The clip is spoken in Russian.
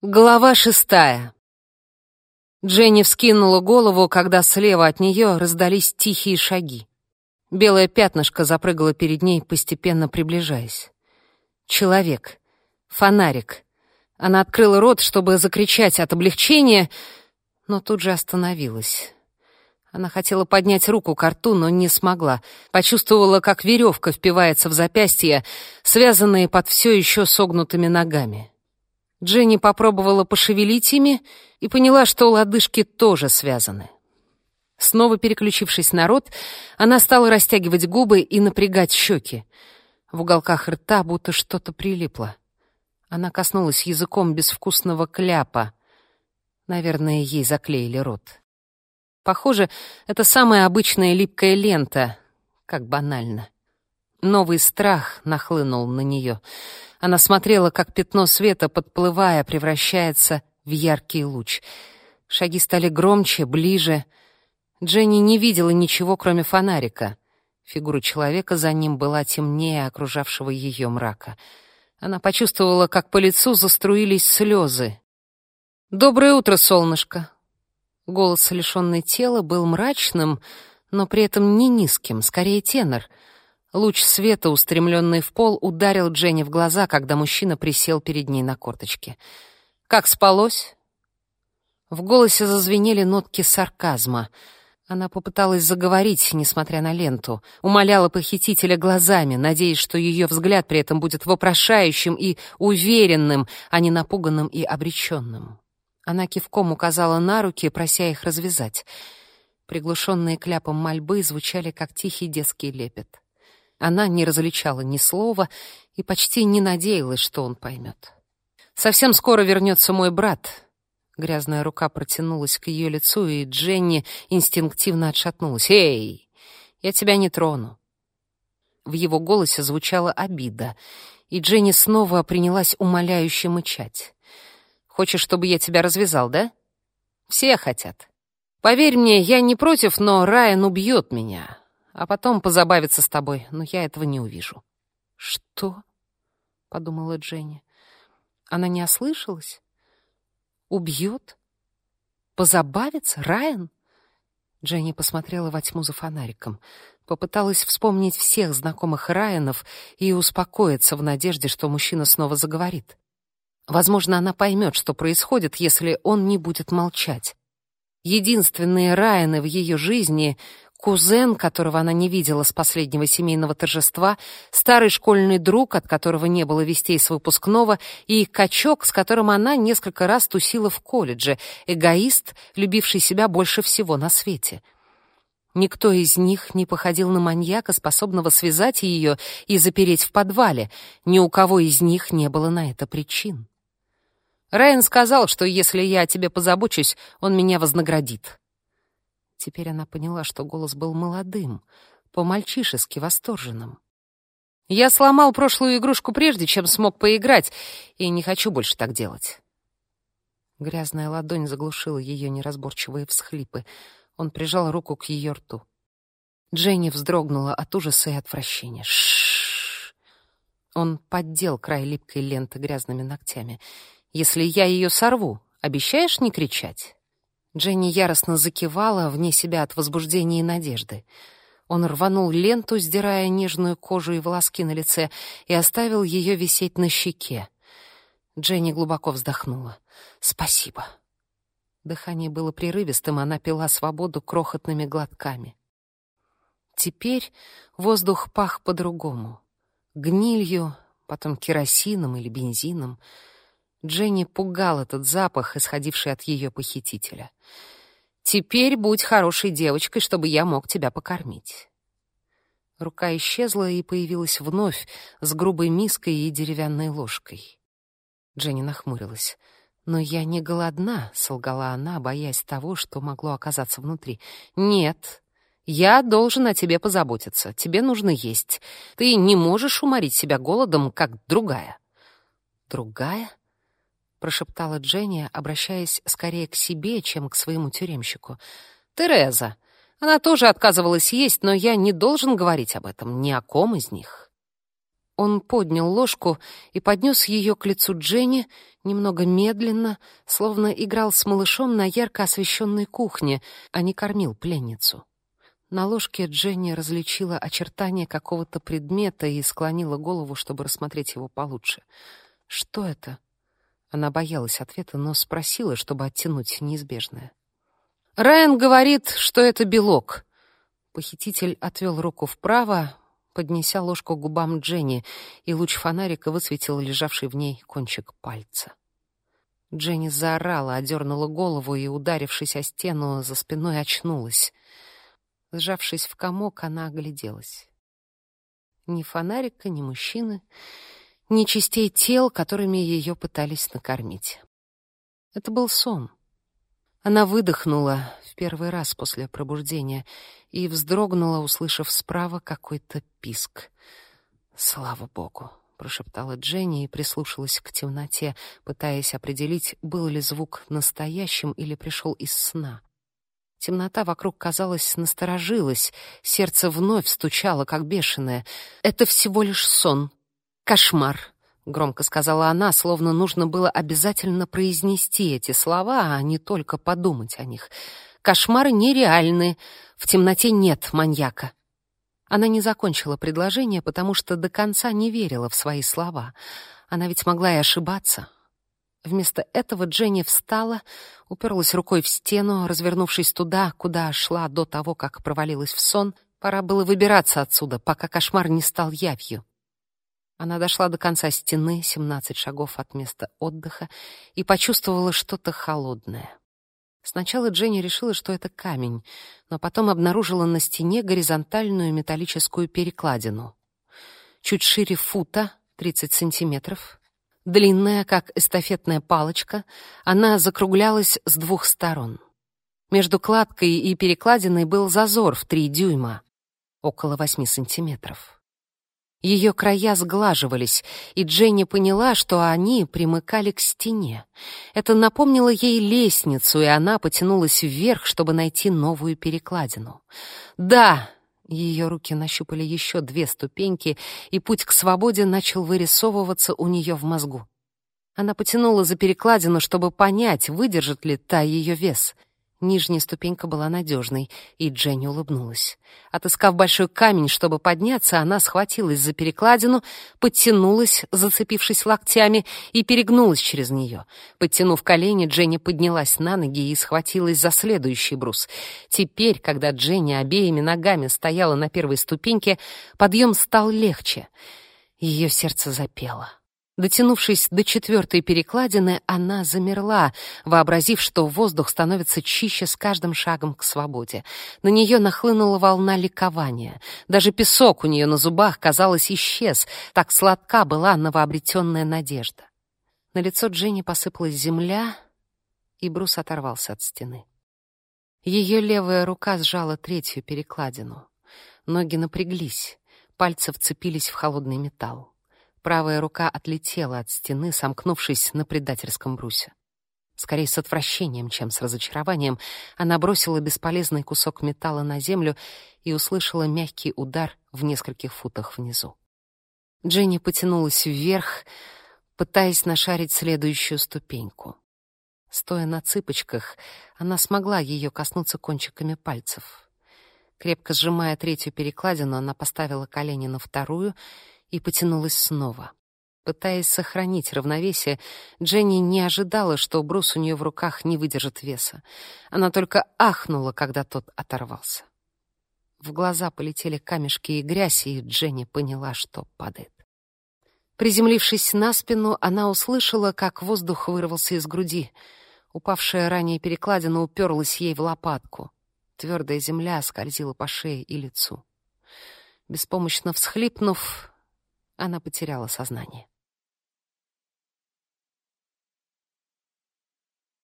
Глава шестая. Дженни вскинула голову, когда слева от нее раздались тихие шаги. Белое пятнышко запрыгало перед ней, постепенно приближаясь. Человек. Фонарик. Она открыла рот, чтобы закричать от облегчения, но тут же остановилась. Она хотела поднять руку к рту, но не смогла. Почувствовала, как веревка впивается в запястье, связанные под все еще согнутыми ногами. Дженни попробовала пошевелить ими и поняла, что лодыжки тоже связаны. Снова переключившись на рот, она стала растягивать губы и напрягать щеки. В уголках рта будто что-то прилипло. Она коснулась языком безвкусного кляпа. Наверное, ей заклеили рот. Похоже, это самая обычная липкая лента. Как банально. Новый страх нахлынул на нее. Она смотрела, как пятно света, подплывая, превращается в яркий луч. Шаги стали громче, ближе. Дженни не видела ничего, кроме фонарика. Фигура человека за ним была темнее окружавшего ее мрака. Она почувствовала, как по лицу заструились слезы. «Доброе утро, солнышко!» Голос, лишенный тела, был мрачным, но при этом не низким, скорее тенор — Луч света, устремленный в пол, ударил Дженни в глаза, когда мужчина присел перед ней на корточке. «Как спалось?» В голосе зазвенели нотки сарказма. Она попыталась заговорить, несмотря на ленту, умоляла похитителя глазами, надеясь, что ее взгляд при этом будет вопрошающим и уверенным, а не напуганным и обреченным. Она кивком указала на руки, прося их развязать. Приглушенные кляпом мольбы звучали, как тихий детский лепет. Она не различала ни слова и почти не надеялась, что он поймет. «Совсем скоро вернется мой брат». Грязная рука протянулась к ее лицу, и Дженни инстинктивно отшатнулась. «Эй, я тебя не трону». В его голосе звучала обида, и Дженни снова принялась умоляюще мычать. «Хочешь, чтобы я тебя развязал, да?» «Все хотят. Поверь мне, я не против, но Райан убьет меня а потом позабавиться с тобой, но я этого не увижу». «Что?» — подумала Дженни. Она не ослышалась? «Убьет? Позабавиться? Райан?» Дженни посмотрела во тьму за фонариком. Попыталась вспомнить всех знакомых Райанов и успокоиться в надежде, что мужчина снова заговорит. Возможно, она поймет, что происходит, если он не будет молчать. Единственные Райаны в ее жизни кузен, которого она не видела с последнего семейного торжества, старый школьный друг, от которого не было вестей с выпускного, и качок, с которым она несколько раз тусила в колледже, эгоист, любивший себя больше всего на свете. Никто из них не походил на маньяка, способного связать ее и запереть в подвале. Ни у кого из них не было на это причин. Райан сказал, что если я о тебе позабочусь, он меня вознаградит. Теперь она поняла, что голос был молодым, по-мальчишески восторженным. «Я сломал прошлую игрушку прежде, чем смог поиграть, и не хочу больше так делать». Грязная ладонь заглушила ее неразборчивые всхлипы. Он прижал руку к ее рту. Дженни вздрогнула от ужаса и отвращения. Шш. Он поддел край липкой ленты грязными ногтями. «Если я ее сорву, обещаешь не кричать?» Дженни яростно закивала, вне себя от возбуждения и надежды. Он рванул ленту, сдирая нежную кожу и волоски на лице, и оставил ее висеть на щеке. Дженни глубоко вздохнула. «Спасибо». Дыхание было прерывистым, она пила свободу крохотными глотками. Теперь воздух пах по-другому. Гнилью, потом керосином или бензином — Дженни пугал этот запах, исходивший от ее похитителя. «Теперь будь хорошей девочкой, чтобы я мог тебя покормить». Рука исчезла и появилась вновь с грубой миской и деревянной ложкой. Дженни нахмурилась. «Но я не голодна», — солгала она, боясь того, что могло оказаться внутри. «Нет, я должен о тебе позаботиться. Тебе нужно есть. Ты не можешь уморить себя голодом, как другая». «Другая?» — прошептала Дженни, обращаясь скорее к себе, чем к своему тюремщику. «Тереза. Она тоже отказывалась есть, но я не должен говорить об этом ни о ком из них». Он поднял ложку и поднес ее к лицу Дженни немного медленно, словно играл с малышом на ярко освещенной кухне, а не кормил пленницу. На ложке Дженни различила очертания какого-то предмета и склонила голову, чтобы рассмотреть его получше. «Что это?» Она боялась ответа, но спросила, чтобы оттянуть неизбежное. «Райан говорит, что это белок». Похититель отвел руку вправо, поднеся ложку к губам Дженни, и луч фонарика высветил лежавший в ней кончик пальца. Дженни заорала, одернула голову и, ударившись о стену, за спиной очнулась. Сжавшись в комок, она огляделась. Ни фонарика, ни мужчины, ни частей тел, которыми ее пытались накормить. Это был сон. Она выдохнула в первый раз после пробуждения и вздрогнула, услышав справа какой-то писк. «Слава богу!» — прошептала Дженни и прислушалась к темноте, пытаясь определить, был ли звук настоящим или пришел из сна. Темнота вокруг, казалось, насторожилась, сердце вновь стучало, как бешеное. «Это всего лишь сон. Кошмар!» громко сказала она, словно нужно было обязательно произнести эти слова, а не только подумать о них. Кошмары нереальны, в темноте нет маньяка. Она не закончила предложение, потому что до конца не верила в свои слова. Она ведь могла и ошибаться. Вместо этого Дженни встала, уперлась рукой в стену, развернувшись туда, куда шла до того, как провалилась в сон. Пора было выбираться отсюда, пока кошмар не стал явью. Она дошла до конца стены, 17 шагов от места отдыха, и почувствовала что-то холодное. Сначала Дженни решила, что это камень, но потом обнаружила на стене горизонтальную металлическую перекладину. Чуть шире фута, 30 сантиметров, длинная, как эстафетная палочка, она закруглялась с двух сторон. Между кладкой и перекладиной был зазор в 3 дюйма, около 8 сантиметров. Ее края сглаживались, и Дженни поняла, что они примыкали к стене. Это напомнило ей лестницу, и она потянулась вверх, чтобы найти новую перекладину. «Да!» Ее руки нащупали еще две ступеньки, и путь к свободе начал вырисовываться у нее в мозгу. Она потянула за перекладину, чтобы понять, выдержит ли та ее вес — Нижняя ступенька была надежной, и Дженни улыбнулась. Отыскав большой камень, чтобы подняться, она схватилась за перекладину, подтянулась, зацепившись локтями, и перегнулась через нее. Подтянув колени, Дженни поднялась на ноги и схватилась за следующий брус. Теперь, когда Дженни обеими ногами стояла на первой ступеньке, подъем стал легче. Ее сердце запело. Дотянувшись до четвертой перекладины, она замерла, вообразив, что воздух становится чище с каждым шагом к свободе. На нее нахлынула волна ликования. Даже песок у нее на зубах, казалось, исчез. Так сладка была новообретенная надежда. На лицо Дженни посыпалась земля, и брус оторвался от стены. Ее левая рука сжала третью перекладину. Ноги напряглись, пальцы вцепились в холодный металл. Правая рука отлетела от стены, сомкнувшись на предательском брусе. Скорее с отвращением, чем с разочарованием, она бросила бесполезный кусок металла на землю и услышала мягкий удар в нескольких футах внизу. Дженни потянулась вверх, пытаясь нашарить следующую ступеньку. Стоя на цыпочках, она смогла ее коснуться кончиками пальцев. Крепко сжимая третью перекладину, она поставила колени на вторую и потянулась снова. Пытаясь сохранить равновесие, Дженни не ожидала, что брус у нее в руках не выдержит веса. Она только ахнула, когда тот оторвался. В глаза полетели камешки и грязь, и Дженни поняла, что падает. Приземлившись на спину, она услышала, как воздух вырвался из груди. Упавшая ранее перекладина уперлась ей в лопатку. Твердая земля скользила по шее и лицу. Беспомощно всхлипнув, она потеряла сознание.